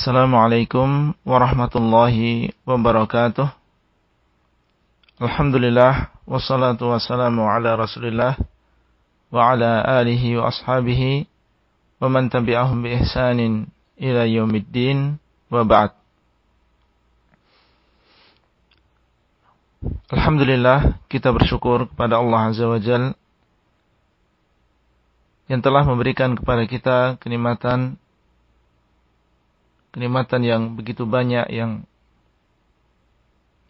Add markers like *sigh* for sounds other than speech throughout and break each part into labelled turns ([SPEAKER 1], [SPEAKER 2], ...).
[SPEAKER 1] Assalamualaikum warahmatullahi wabarakatuh. Alhamdulillah wassalatu wassalamu ala Rasulillah wa ala alihi wa ashabihi wa man tabi'ahum bi ihsanin ila yaumiddin wa ba'd. Alhamdulillah kita bersyukur kepada Allah Azza wa yang telah memberikan kepada kita kenikmatan kenikmatan yang begitu banyak yang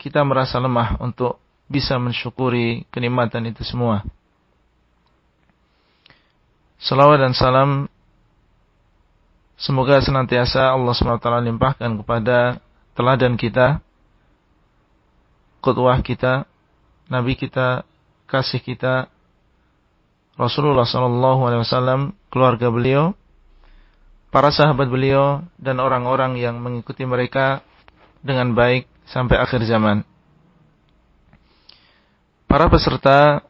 [SPEAKER 1] kita merasa lemah untuk bisa mensyukuri kenikmatan itu semua. Salawat dan salam semoga senantiasa Allah SWT limpahkan kepada teladan kita, kutwah kita, nabi kita, kasih kita, Rasulullah SAW, keluarga beliau, para sahabat beliau dan orang-orang yang mengikuti mereka dengan baik sampai akhir zaman. Para peserta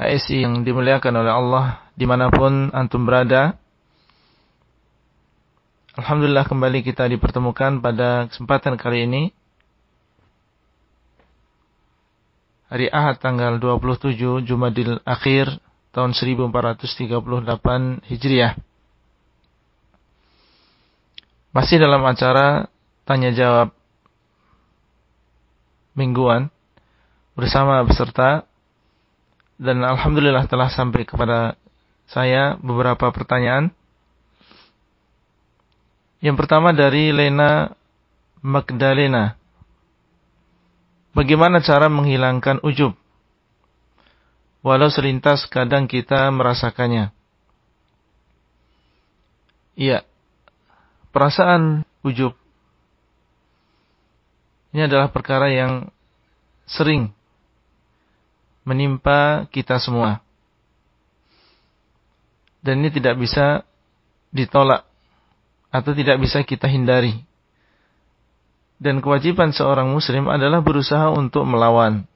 [SPEAKER 1] HSI yang dimuliakan oleh Allah di mana pun antum berada. Alhamdulillah kembali kita dipertemukan pada kesempatan kali ini. Hari Ahad tanggal 27 Jumadil Akhir tahun 1438 Hijriah. Masih dalam acara tanya jawab mingguan bersama peserta dan alhamdulillah telah sampai kepada saya beberapa pertanyaan. Yang pertama dari Lena Magdalena. Bagaimana cara menghilangkan ujub? Walau selintas kadang kita merasakannya. Iya, perasaan ujub ini adalah perkara yang sering menimpa kita semua. Dan ini tidak bisa ditolak atau tidak bisa kita hindari. Dan kewajiban seorang muslim adalah berusaha untuk melawan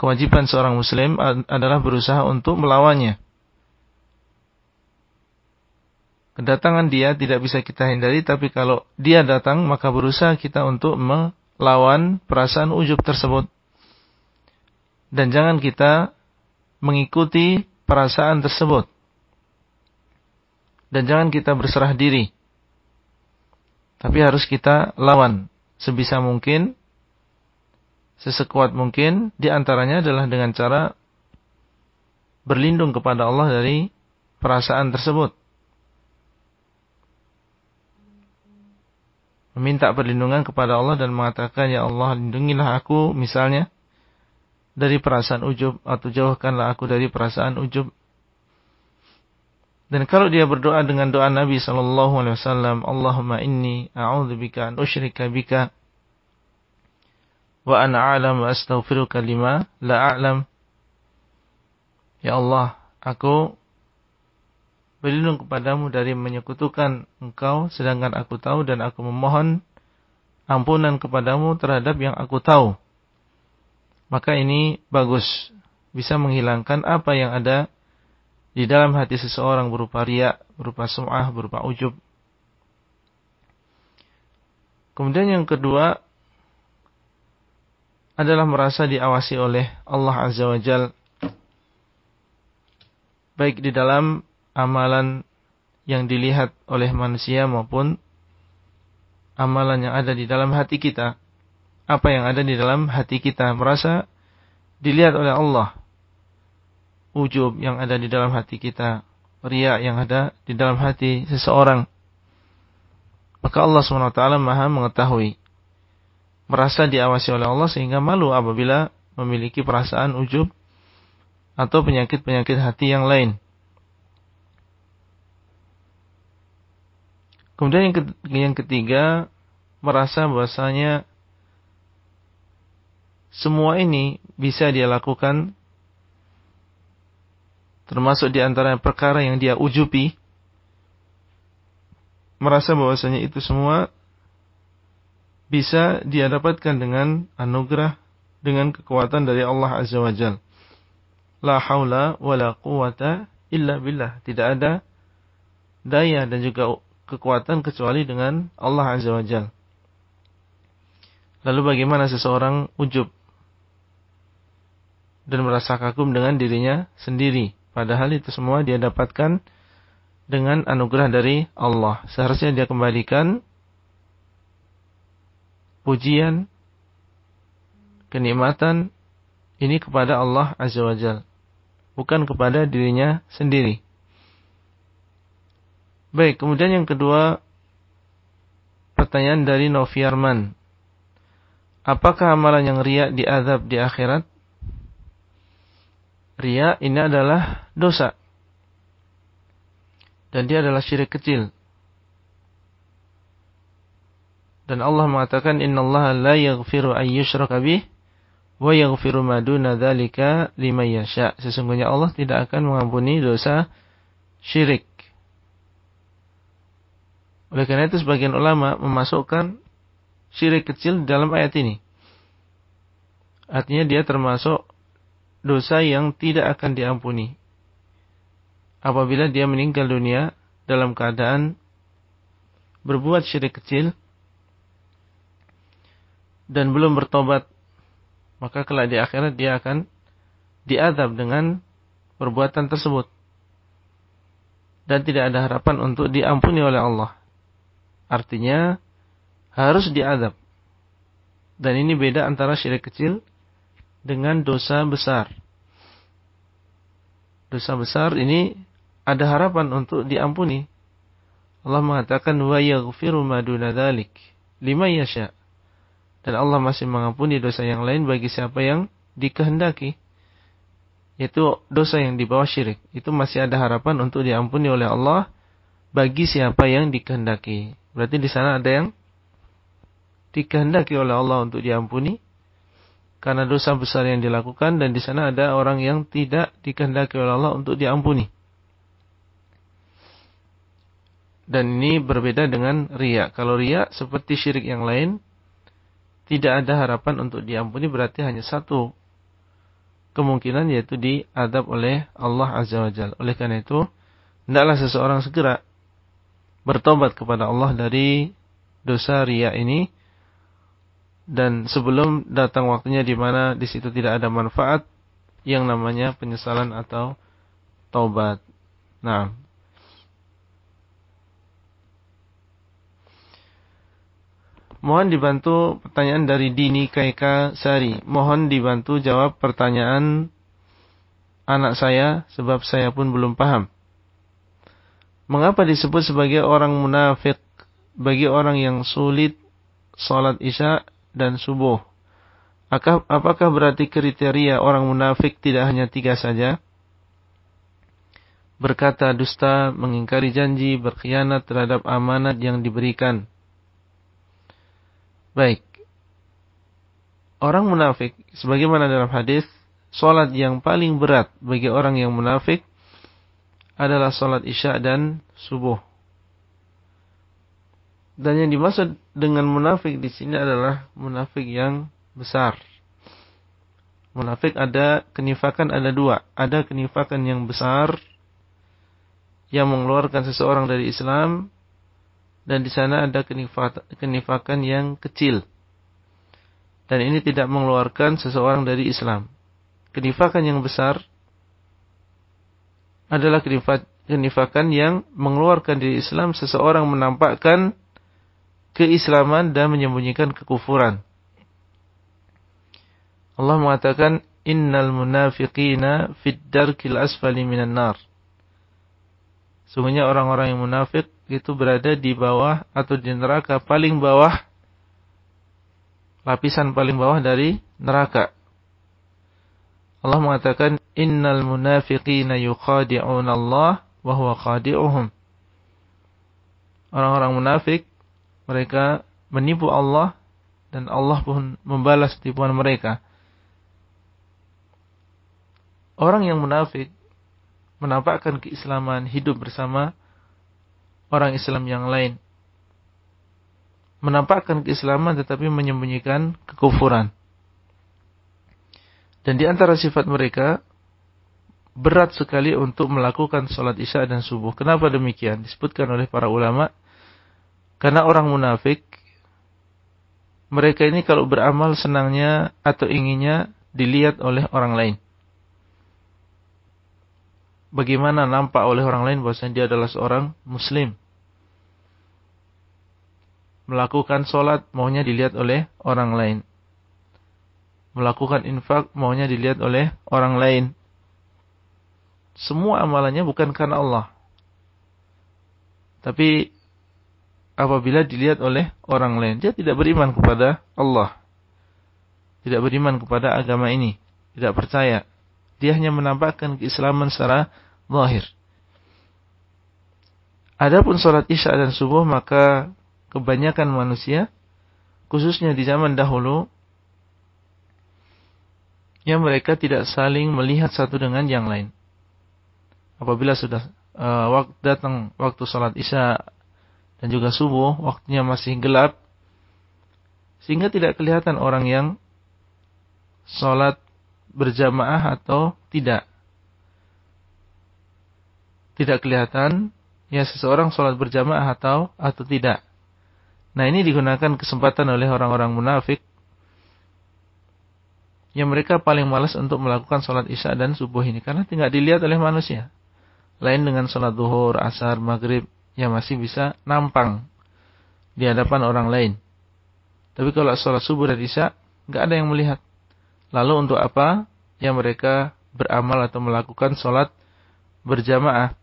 [SPEAKER 1] kewajiban seorang muslim adalah berusaha untuk melawannya. Kedatangan dia tidak bisa kita hindari, tapi kalau dia datang, maka berusaha kita untuk melawan perasaan ujub tersebut. Dan jangan kita mengikuti perasaan tersebut. Dan jangan kita berserah diri. Tapi harus kita lawan sebisa mungkin sesekuat mungkin di antaranya adalah dengan cara berlindung kepada Allah dari perasaan tersebut. Meminta perlindungan kepada Allah dan mengatakan, Ya Allah, lindungilah aku misalnya dari perasaan ujub atau jauhkanlah aku dari perasaan ujub. Dan kalau dia berdoa dengan doa Nabi sallallahu alaihi wasallam, Allahumma inni a'udzubika an usyrika bika wa ana a'lam wa astaghfiruka lima la a'lam. Ya Allah, aku berlindung kepadamu dari menyekutukan engkau sedangkan aku tahu dan aku memohon ampunan kepadamu terhadap yang aku tahu. Maka ini bagus. Bisa menghilangkan apa yang ada di dalam hati seseorang berupa riak, berupa sum'ah, berupa ujub. Kemudian yang kedua, adalah merasa diawasi oleh Allah Azza wa Jal. Baik di dalam amalan yang dilihat oleh manusia maupun amalan yang ada di dalam hati kita. Apa yang ada di dalam hati kita merasa dilihat oleh Allah. Ujub yang ada di dalam hati kita riak yang ada di dalam hati seseorang. Maka Allah SWT maha mengetahui merasa diawasi oleh Allah sehingga malu apabila memiliki perasaan ujub atau penyakit-penyakit hati yang lain. Kemudian yang ketiga, merasa bahwasanya semua ini bisa dia lakukan termasuk di antara perkara yang dia ujubi merasa bahwasanya itu semua bisa dia dapatkan dengan anugerah dengan kekuatan dari Allah Azza wa Jal. La haula wa la quwata illa billah. Tidak ada daya dan juga kekuatan kecuali dengan Allah Azza wa Jal. Lalu bagaimana seseorang ujub dan merasa kagum dengan dirinya sendiri. Padahal itu semua dia dapatkan dengan anugerah dari Allah. Seharusnya dia kembalikan pujian, kenikmatan ini kepada Allah Azza wa Jal. Bukan kepada dirinya sendiri. Baik, kemudian yang kedua pertanyaan dari Noviarman. Apakah amalan yang riak diazab di akhirat? Ria ini adalah dosa. Dan dia adalah syirik kecil. Dan Allah mengatakan innallaha la yaghfiru an yushraka bih wa yaghfiru ma duna dzalika yasha. Sesungguhnya Allah tidak akan mengampuni dosa syirik. Oleh karena itu sebagian ulama memasukkan syirik kecil dalam ayat ini. Artinya dia termasuk dosa yang tidak akan diampuni. Apabila dia meninggal dunia dalam keadaan berbuat syirik kecil dan belum bertobat, maka kelak di akhirat dia akan diadab dengan perbuatan tersebut. Dan tidak ada harapan untuk diampuni oleh Allah. Artinya harus diadab. Dan ini beda antara syirik kecil dengan dosa besar. Dosa besar ini ada harapan untuk diampuni. Allah mengatakan wa yaghfiru ma duna dzalik yasha. Dan Allah masih mengampuni dosa yang lain bagi siapa yang dikehendaki. Yaitu dosa yang di bawah syirik. Itu masih ada harapan untuk diampuni oleh Allah bagi siapa yang dikehendaki. Berarti di sana ada yang dikehendaki oleh Allah untuk diampuni karena dosa besar yang dilakukan dan di sana ada orang yang tidak dikehendaki oleh Allah untuk diampuni. Dan ini berbeda dengan ria. Kalau ria seperti syirik yang lain tidak ada harapan untuk diampuni berarti hanya satu kemungkinan yaitu diadab oleh Allah Azza wa Jalla. Oleh karena itu, hendaklah seseorang segera bertobat kepada Allah dari dosa ria ini dan sebelum datang waktunya di mana di situ tidak ada manfaat yang namanya penyesalan atau taubat. Nah, Mohon dibantu pertanyaan dari Dini Kaika Sari. Mohon dibantu jawab pertanyaan anak saya sebab saya pun belum paham. Mengapa disebut sebagai orang munafik bagi orang yang sulit salat Isya dan subuh. Apakah berarti kriteria orang munafik tidak hanya tiga saja? Berkata dusta, mengingkari janji, berkhianat terhadap amanat yang diberikan. Baik. Orang munafik, sebagaimana dalam hadis, solat yang paling berat bagi orang yang munafik adalah solat isya dan subuh. Dan yang dimaksud dengan munafik di sini adalah munafik yang besar. Munafik ada kenifakan ada dua. Ada kenifakan yang besar yang mengeluarkan seseorang dari Islam dan di sana ada kenifakan yang kecil. Dan ini tidak mengeluarkan seseorang dari Islam. Kenifakan yang besar adalah kenifakan yang mengeluarkan dari Islam seseorang menampakkan keislaman dan menyembunyikan kekufuran. Allah mengatakan innal munafiqina fid darkil asfali minan nar. Sungguhnya orang-orang yang munafik itu berada di bawah atau di neraka paling bawah lapisan paling bawah dari neraka. Allah mengatakan innal munafiqina yukhadi'una Allah wa huwa khadi'uhum. Orang-orang munafik mereka menipu Allah dan Allah pun membalas tipuan mereka. Orang yang munafik menampakkan keislaman hidup bersama orang Islam yang lain. Menampakkan keislaman tetapi menyembunyikan kekufuran. Dan di antara sifat mereka berat sekali untuk melakukan sholat isya dan subuh. Kenapa demikian? Disebutkan oleh para ulama. Karena orang munafik, mereka ini kalau beramal senangnya atau inginnya dilihat oleh orang lain. Bagaimana nampak oleh orang lain bahwasanya dia adalah seorang muslim. Melakukan sholat maunya dilihat oleh orang lain. Melakukan infak maunya dilihat oleh orang lain semua amalannya bukan karena Allah. Tapi apabila dilihat oleh orang lain, dia tidak beriman kepada Allah. Tidak beriman kepada agama ini. Tidak percaya. Dia hanya menampakkan keislaman secara zahir. Adapun sholat isya dan subuh maka kebanyakan manusia khususnya di zaman dahulu yang mereka tidak saling melihat satu dengan yang lain apabila sudah uh, datang waktu salat isya dan juga subuh, waktunya masih gelap, sehingga tidak kelihatan orang yang salat berjamaah atau tidak. Tidak kelihatan ya seseorang salat berjamaah atau atau tidak. Nah ini digunakan kesempatan oleh orang-orang munafik yang mereka paling malas untuk melakukan sholat isya dan subuh ini karena tidak dilihat oleh manusia. Lain dengan sholat duhur, asar, maghrib yang masih bisa nampang di hadapan orang lain. Tapi kalau sholat subuh dan isya, nggak ada yang melihat. Lalu untuk apa yang mereka beramal atau melakukan sholat berjamaah?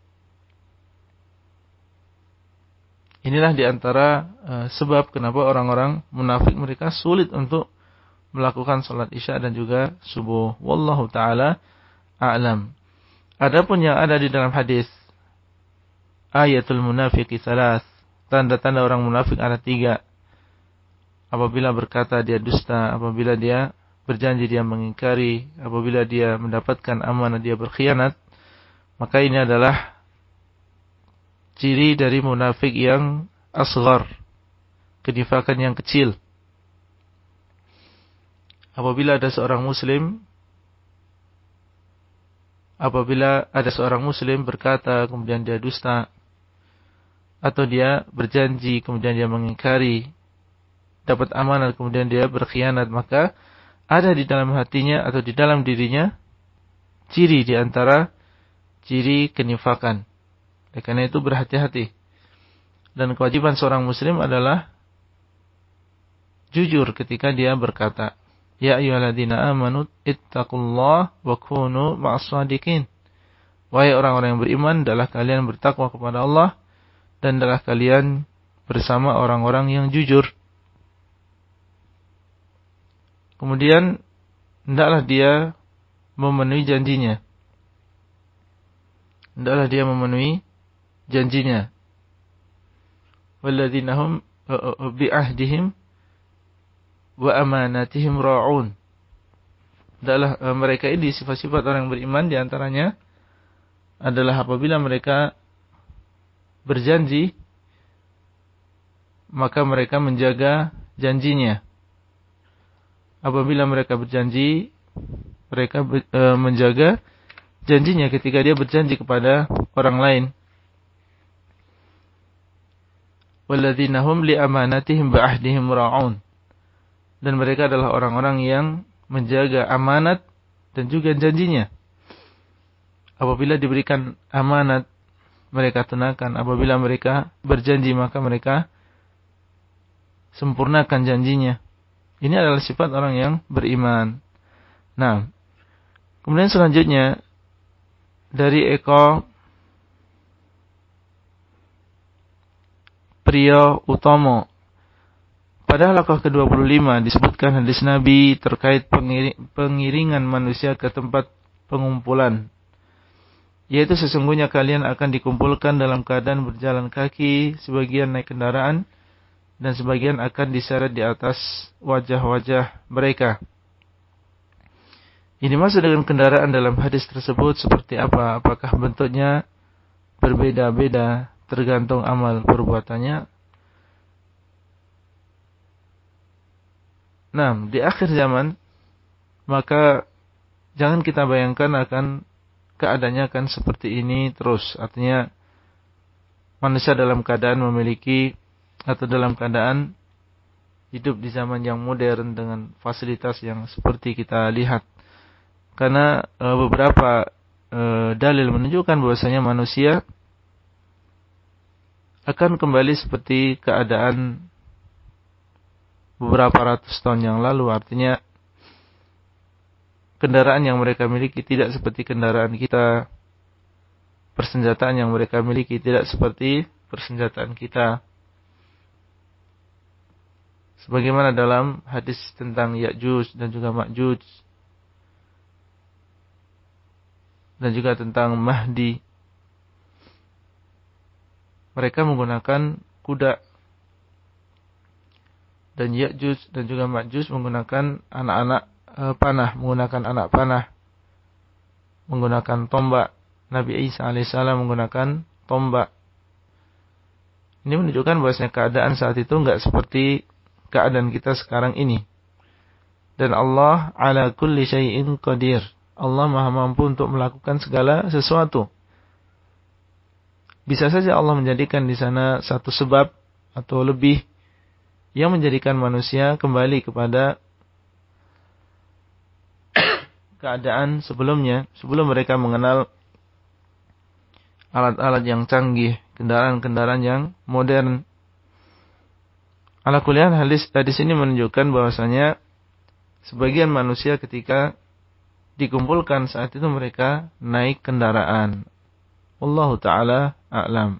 [SPEAKER 1] Inilah di antara eh, sebab kenapa orang-orang munafik mereka sulit untuk melakukan sholat isya dan juga subuh. Wallahu taala a'lam. Adapun yang ada di dalam hadis ayatul munafiki salas tanda-tanda orang munafik ada tiga apabila berkata dia dusta apabila dia berjanji dia mengingkari apabila dia mendapatkan amanah dia berkhianat maka ini adalah ciri dari munafik yang asghar kenifakan yang kecil. Apabila ada seorang muslim apabila ada seorang muslim berkata kemudian dia dusta atau dia berjanji kemudian dia mengingkari dapat amanat kemudian dia berkhianat maka ada di dalam hatinya atau di dalam dirinya ciri di antara ciri kenifakan. Oleh karena itu berhati-hati. Dan kewajiban seorang muslim adalah jujur ketika dia berkata. Ya ayyuhalladzina amanu ittaqullah wa kunu ma'as shadiqin. Wahai orang-orang yang beriman, adalah kalian bertakwa kepada Allah dan adalah kalian bersama orang-orang yang jujur. Kemudian hendaklah dia memenuhi janjinya. Hendaklah dia memenuhi janjinya. Walladzina hum bi'ahdihim wa amanatihim ra'un. Adalah e, mereka ini sifat-sifat orang yang beriman di antaranya adalah apabila mereka berjanji maka mereka menjaga janjinya. Apabila mereka berjanji mereka e, menjaga janjinya ketika dia berjanji kepada orang lain. Walladzina hum li amanatihim wa ahdihim ra'un dan mereka adalah orang-orang yang menjaga amanat dan juga janjinya. Apabila diberikan amanat, mereka tunaikan. Apabila mereka berjanji, maka mereka sempurnakan janjinya. Ini adalah sifat orang yang beriman. Nah, kemudian selanjutnya dari Eko Priyo Utomo pada halaqah ke-25 disebutkan hadis Nabi terkait pengiringan manusia ke tempat pengumpulan. Yaitu sesungguhnya kalian akan dikumpulkan dalam keadaan berjalan kaki, sebagian naik kendaraan, dan sebagian akan diseret di atas wajah-wajah mereka. Ini masuk dengan kendaraan dalam hadis tersebut seperti apa? Apakah bentuknya berbeda-beda tergantung amal perbuatannya Nah, di akhir zaman maka jangan kita bayangkan akan keadaannya akan seperti ini terus. Artinya manusia dalam keadaan memiliki atau dalam keadaan hidup di zaman yang modern dengan fasilitas yang seperti kita lihat. Karena e, beberapa e, dalil menunjukkan bahwasanya manusia akan kembali seperti keadaan beberapa ratus tahun yang lalu. Artinya kendaraan yang mereka miliki tidak seperti kendaraan kita. Persenjataan yang mereka miliki tidak seperti persenjataan kita. Sebagaimana dalam hadis tentang Ya'juj dan juga Ma'juj. Dan juga tentang Mahdi. Mereka menggunakan kuda. Dan Ya'juj dan juga Ma'juj menggunakan anak-anak Eh, panah, menggunakan anak panah, menggunakan tombak. Nabi Isa alaihissalam menggunakan tombak. Ini menunjukkan bahwasanya keadaan saat itu enggak seperti keadaan kita sekarang ini. Dan Allah ala kulli syai'in qadir. Allah maha mampu untuk melakukan segala sesuatu. Bisa saja Allah menjadikan di sana satu sebab atau lebih yang menjadikan manusia kembali kepada *coughs* keadaan sebelumnya, sebelum mereka mengenal alat-alat yang canggih, kendaraan-kendaraan yang modern. Ala kuliah hadis hadis ini menunjukkan bahwasanya sebagian manusia ketika dikumpulkan saat itu mereka naik kendaraan. Allah taala a'lam.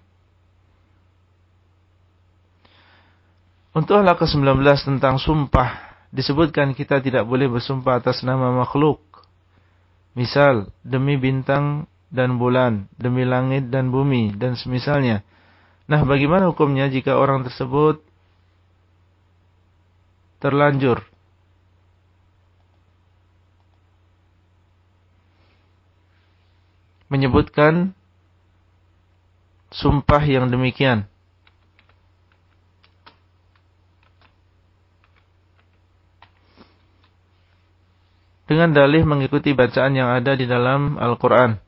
[SPEAKER 1] Untuk hal ke-19 tentang sumpah disebutkan kita tidak boleh bersumpah atas nama makhluk Misal, demi bintang dan bulan, demi langit dan bumi, dan semisalnya. Nah, bagaimana hukumnya jika orang tersebut terlanjur menyebutkan sumpah yang demikian? dengan dalih mengikuti bacaan yang ada di dalam Al-Quran.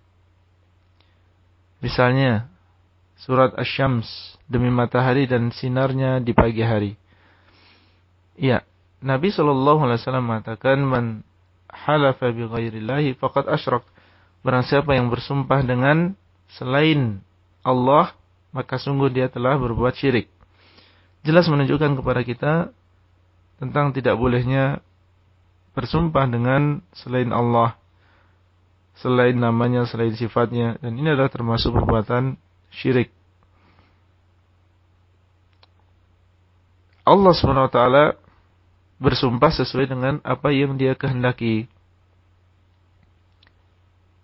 [SPEAKER 1] Misalnya, surat Asy-Syams demi matahari dan sinarnya di pagi hari. Ya, Nabi Shallallahu Alaihi Wasallam mengatakan, "Man halafa bi ghairillahi faqad asyrak." Barang siapa yang bersumpah dengan selain Allah, maka sungguh dia telah berbuat syirik. Jelas menunjukkan kepada kita tentang tidak bolehnya bersumpah dengan selain Allah, selain namanya, selain sifatnya, dan ini adalah termasuk perbuatan syirik. Allah SWT bersumpah sesuai dengan apa yang dia kehendaki.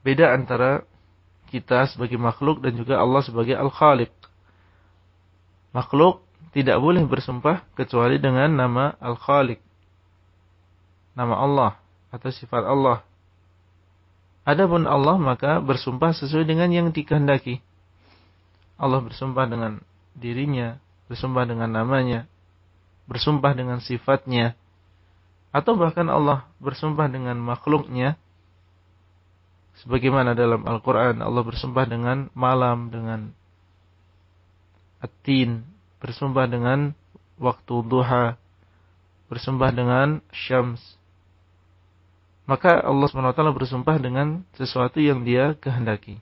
[SPEAKER 1] Beda antara kita sebagai makhluk dan juga Allah sebagai Al-Khaliq. Makhluk tidak boleh bersumpah kecuali dengan nama Al-Khaliq nama Allah atau sifat Allah. Adapun Allah maka bersumpah sesuai dengan yang dikehendaki. Allah bersumpah dengan dirinya, bersumpah dengan namanya, bersumpah dengan sifatnya, atau bahkan Allah bersumpah dengan makhluknya. Sebagaimana dalam Al-Quran Allah bersumpah dengan malam, dengan atin, bersumpah dengan waktu duha, bersumpah dengan syams, maka Allah SWT bersumpah dengan sesuatu yang dia kehendaki.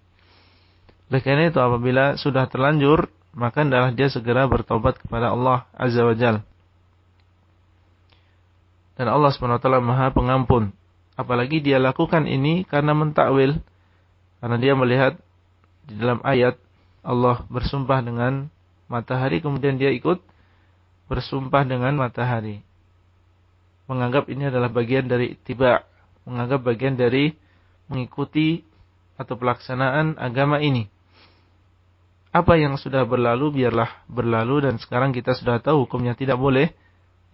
[SPEAKER 1] Oleh karena itu apabila sudah terlanjur, maka adalah dia segera bertobat kepada Allah Azza wa Jal. Dan Allah SWT maha pengampun. Apalagi dia lakukan ini karena mentakwil. Karena dia melihat di dalam ayat Allah bersumpah dengan matahari, kemudian dia ikut bersumpah dengan matahari. Menganggap ini adalah bagian dari tiba menganggap bagian dari mengikuti atau pelaksanaan agama ini. Apa yang sudah berlalu biarlah berlalu dan sekarang kita sudah tahu hukumnya tidak boleh,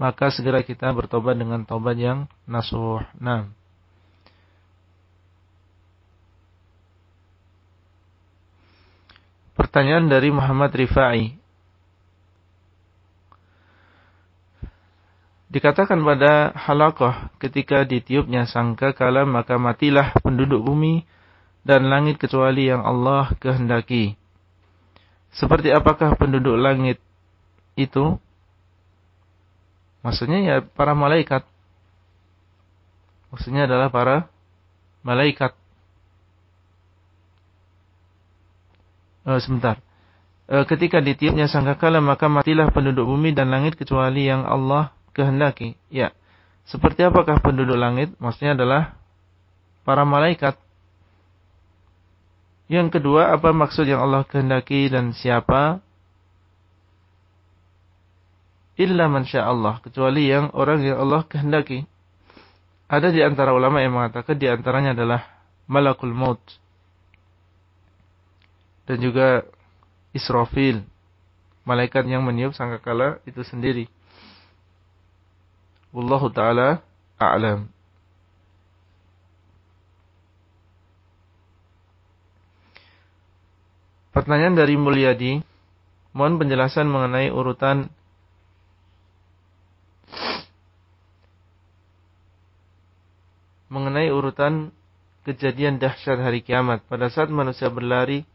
[SPEAKER 1] maka segera kita bertobat dengan tobat yang nasuh. Nah. Pertanyaan dari Muhammad Rifai. Dikatakan pada halakoh ketika ditiupnya sangka kalam maka matilah penduduk bumi dan langit kecuali yang Allah kehendaki. Seperti apakah penduduk langit itu? Maksudnya ya para malaikat. Maksudnya adalah para malaikat. Oh, sebentar. E, ketika ditiupnya sangkakala maka matilah penduduk bumi dan langit kecuali yang Allah kehendaki. Ya. Seperti apakah penduduk langit? Maksudnya adalah para malaikat. Yang kedua, apa maksud yang Allah kehendaki dan siapa? Illa man Allah, kecuali yang orang yang Allah kehendaki. Ada di antara ulama yang mengatakan di antaranya adalah malakul maut. Dan juga Israfil, malaikat yang meniup sangkakala itu sendiri. Wallahu taala a'lam. Pertanyaan dari Mulyadi, mohon penjelasan mengenai urutan mengenai urutan kejadian dahsyat hari kiamat pada saat manusia berlari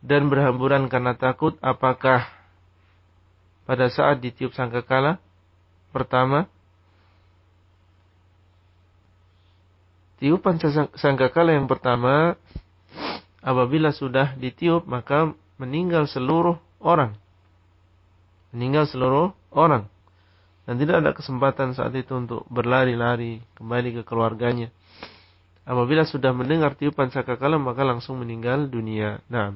[SPEAKER 1] dan berhamburan karena takut apakah pada saat ditiup sangkakala pertama tiupan sangkakala yang pertama apabila sudah ditiup maka meninggal seluruh orang. Meninggal seluruh orang. Dan tidak ada kesempatan saat itu untuk berlari-lari kembali ke keluarganya. Apabila sudah mendengar tiupan sakakala maka langsung meninggal dunia. Nah.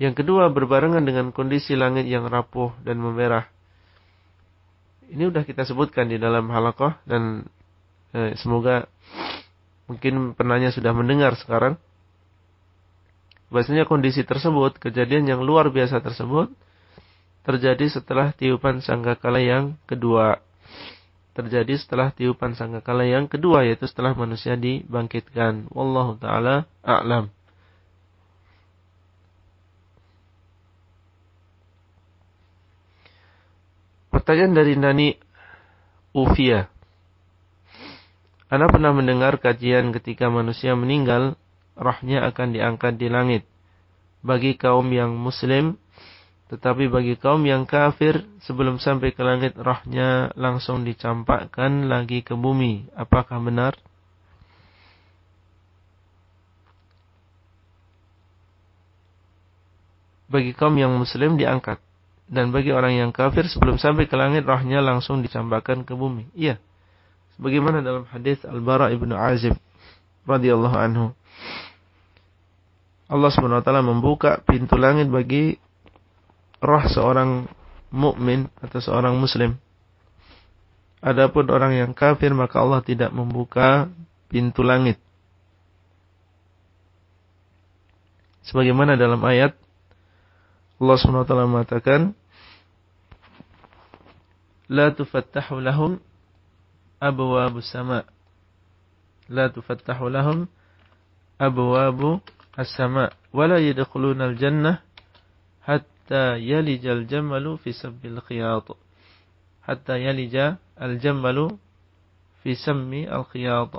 [SPEAKER 1] Yang kedua berbarengan dengan kondisi langit yang rapuh dan memerah. Ini sudah kita sebutkan di dalam halakoh dan eh, semoga mungkin penanya sudah mendengar sekarang Bahasanya kondisi tersebut, kejadian yang luar biasa tersebut, terjadi setelah tiupan sangkakala yang kedua. Terjadi setelah tiupan sangkakala yang kedua, yaitu setelah manusia dibangkitkan. Wallahu ta'ala a'lam. Pertanyaan dari Nani Ufia. Anda pernah mendengar kajian ketika manusia meninggal rohnya akan diangkat di langit. Bagi kaum yang muslim, tetapi bagi kaum yang kafir, sebelum sampai ke langit, rohnya langsung dicampakkan lagi ke bumi. Apakah benar? Bagi kaum yang muslim diangkat. Dan bagi orang yang kafir, sebelum sampai ke langit, rohnya langsung dicampakkan ke bumi. Iya. Sebagaimana dalam hadis Al-Bara ibnu Azib radhiyallahu anhu. Allah SWT membuka pintu langit bagi roh seorang mukmin atau seorang muslim. Adapun orang yang kafir maka Allah tidak membuka pintu langit. Sebagaimana dalam ayat Allah SWT mengatakan La tufattahu lahum abwabu sama La tufattahu lahum abwabu as-sama wala yadkhuluna al-jannah hatta yalija al-jamalu fi sabbil khiyat hatta yalija al-jamalu fi sammi al-khiyat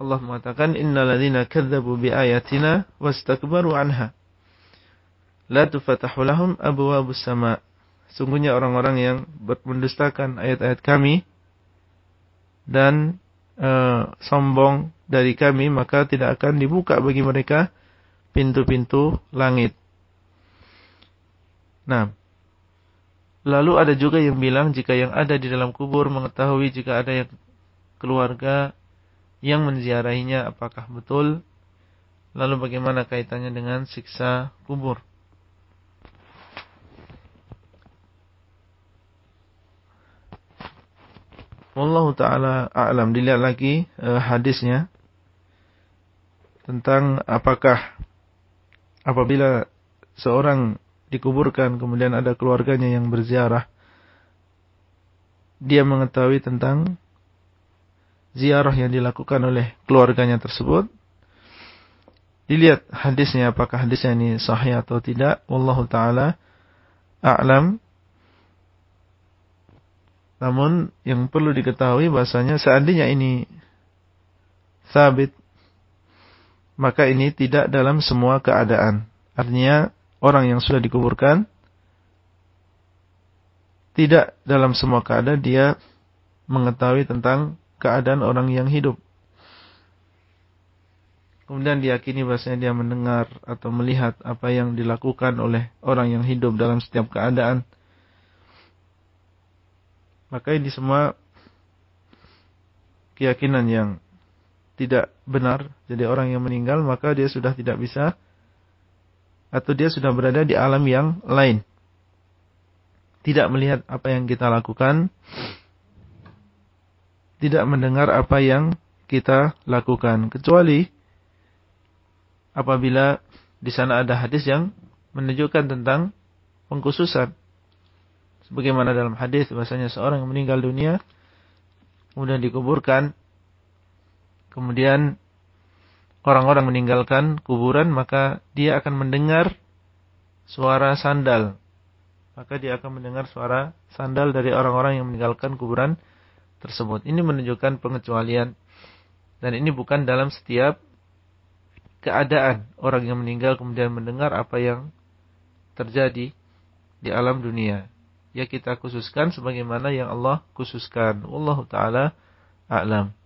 [SPEAKER 1] Allah mengatakan innal ladzina kadzdzabu bi ayatina wastakbaru anha. La tufatahu lahum abwabus sama. Sungguhnya orang-orang yang mendustakan ayat-ayat kami dan uh, sombong dari kami maka tidak akan dibuka bagi mereka pintu-pintu langit. Nah, lalu ada juga yang bilang jika yang ada di dalam kubur mengetahui jika ada yang keluarga yang menziarahinya apakah betul? Lalu bagaimana kaitannya dengan siksa kubur? Wallahu taala a'lam. Dilihat lagi uh, hadisnya tentang apakah apabila seorang dikuburkan kemudian ada keluarganya yang berziarah. Dia mengetahui tentang ziarah yang dilakukan oleh keluarganya tersebut. Dilihat hadisnya apakah hadisnya ini sahih atau tidak. Wallahu taala a'lam. Namun yang perlu diketahui bahasanya seandainya ini sabit maka ini tidak dalam semua keadaan. Artinya orang yang sudah dikuburkan tidak dalam semua keadaan dia mengetahui tentang keadaan orang yang hidup. Kemudian diyakini bahasanya dia mendengar atau melihat apa yang dilakukan oleh orang yang hidup dalam setiap keadaan. Maka ini semua keyakinan yang tidak benar. Jadi orang yang meninggal maka dia sudah tidak bisa atau dia sudah berada di alam yang lain. Tidak melihat apa yang kita lakukan. Tidak mendengar apa yang kita lakukan. Kecuali apabila di sana ada hadis yang menunjukkan tentang pengkhususan. Sebagaimana dalam hadis bahasanya seorang yang meninggal dunia kemudian dikuburkan kemudian orang-orang meninggalkan kuburan, maka dia akan mendengar suara sandal. Maka dia akan mendengar suara sandal dari orang-orang yang meninggalkan kuburan tersebut. Ini menunjukkan pengecualian. Dan ini bukan dalam setiap keadaan orang yang meninggal kemudian mendengar apa yang terjadi di alam dunia. Ya kita khususkan sebagaimana yang Allah khususkan. Allah Ta'ala a'lam.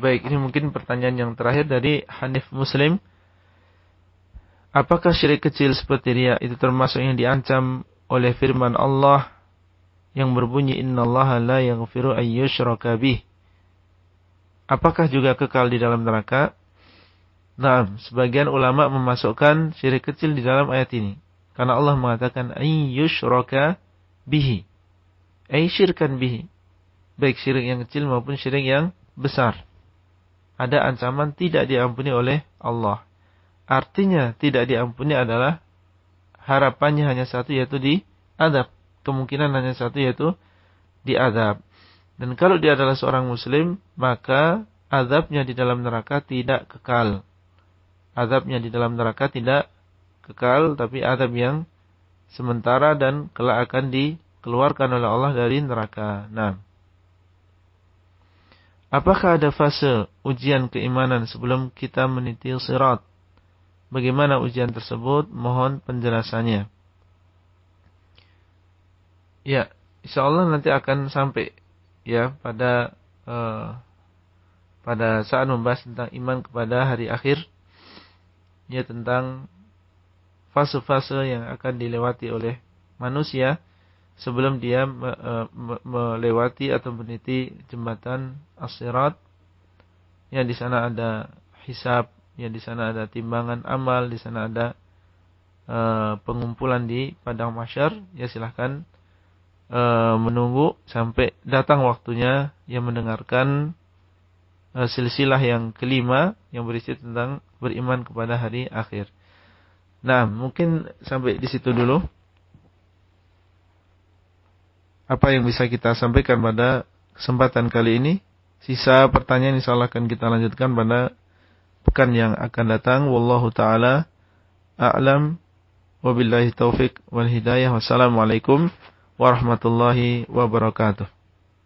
[SPEAKER 1] Baik, ini mungkin pertanyaan yang terakhir dari Hanif Muslim. Apakah syirik kecil seperti dia itu termasuk yang diancam oleh firman Allah yang berbunyi innallaha la yaghfiru ayyushraka bih? Apakah juga kekal di dalam neraka? Nah, sebagian ulama memasukkan syirik kecil di dalam ayat ini. Karena Allah mengatakan ayyushraka bihi. Ay bihi. Baik syirik yang kecil maupun syirik yang besar ada ancaman tidak diampuni oleh Allah. Artinya tidak diampuni adalah harapannya hanya satu yaitu di adab. Kemungkinan hanya satu yaitu di adab. Dan kalau dia adalah seorang muslim, maka adabnya di dalam neraka tidak kekal. Adabnya di dalam neraka tidak kekal, tapi adab yang sementara dan kelak akan dikeluarkan oleh Allah dari neraka. Nah, Apakah ada fase ujian keimanan sebelum kita meniti sirat? Bagaimana ujian tersebut? Mohon penjelasannya. Ya, insya Allah nanti akan sampai ya pada uh, pada saat membahas tentang iman kepada hari akhir, ya tentang fase-fase yang akan dilewati oleh manusia sebelum dia e, melewati atau meniti jembatan as-sirat yang di sana ada hisab, yang di sana ada timbangan amal, di sana ada uh, pengumpulan di padang masyar, ya silahkan uh, menunggu sampai datang waktunya yang mendengarkan silsilah yang kelima yang berisi tentang beriman kepada hari akhir. Nah, mungkin sampai di situ dulu apa yang bisa kita sampaikan pada kesempatan kali ini. Sisa pertanyaan insya Allah akan kita lanjutkan pada pekan yang akan datang. Wallahu ta'ala a'lam. Wabillahi taufiq wal hidayah. Wassalamualaikum warahmatullahi wabarakatuh.